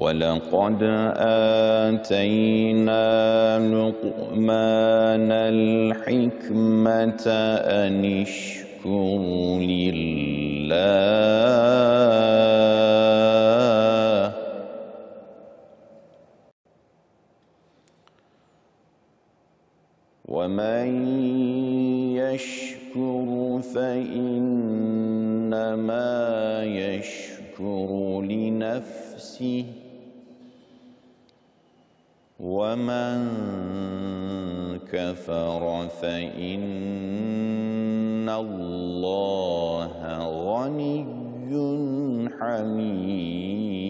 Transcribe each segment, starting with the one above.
ولقد آتينا لقمان الحكمة أن اشكر لله. ومن يشكر فإنما يشكر لنفسه. ومن كفر فإن الله غني حميد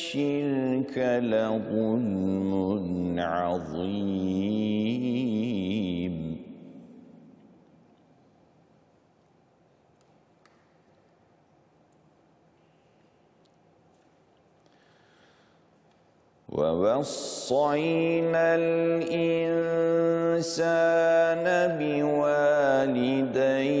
الشرك لظلم عظيم. ووصينا الإنسان بوالديه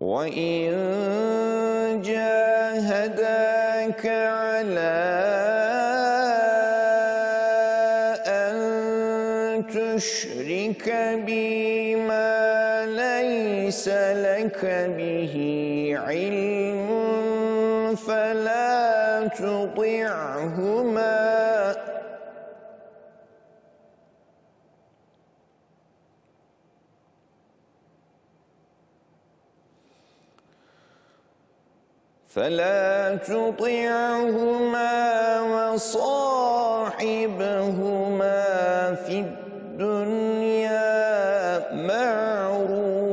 وإن جاهداك على أن تشرك بي ما ليس لك به علم فلا تطعهما فلا تطعهما وصاحبهما في الدنيا معروفا.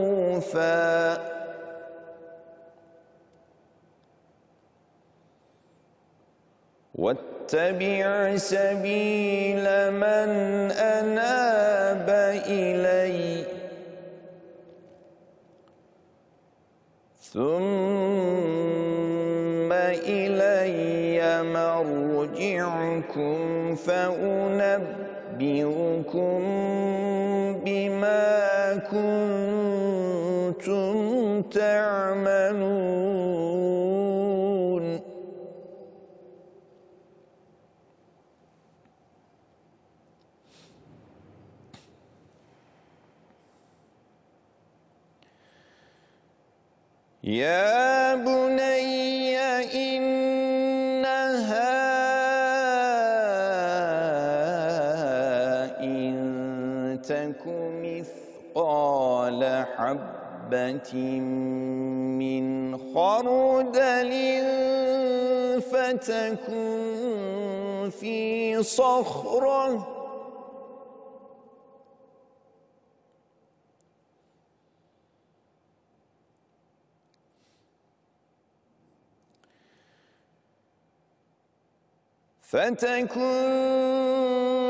واتبع سبيل من أناب إليّ. ثم مرجعكم فأنبئكم بما كنتم تعملون. يا بني تك مثقال حبة من خردل فتكن في صخرة. فتكن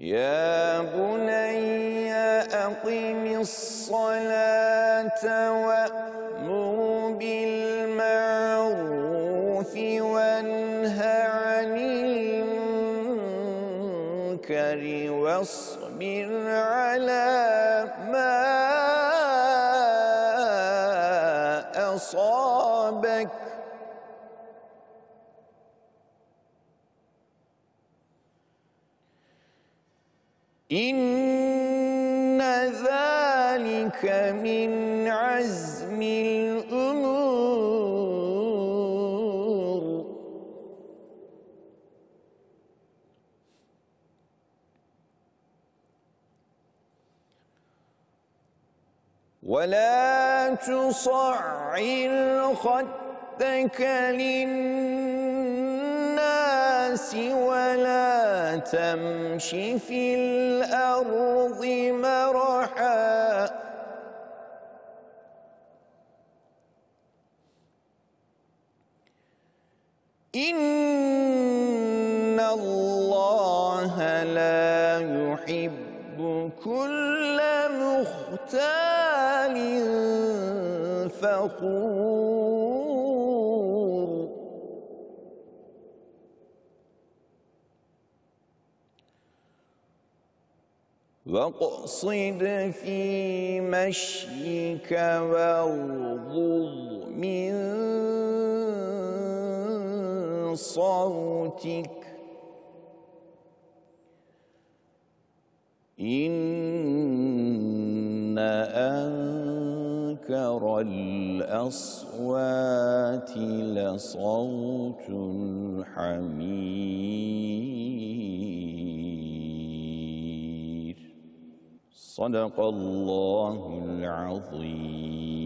يا بني أقم الصلاة وأمر بالمعروف وانه عن المنكر واصبر على ما أصابك. إن ذلك من عزم الأمور. ولا تصعر خدك للناس ولا تمش في الأرض مرحا. إن الله لا يحب كل مختال فخور. واقصد في مشيك واغضض من صوتك إن أنكر الأصوات لصوت الحمير صدق الله العظيم.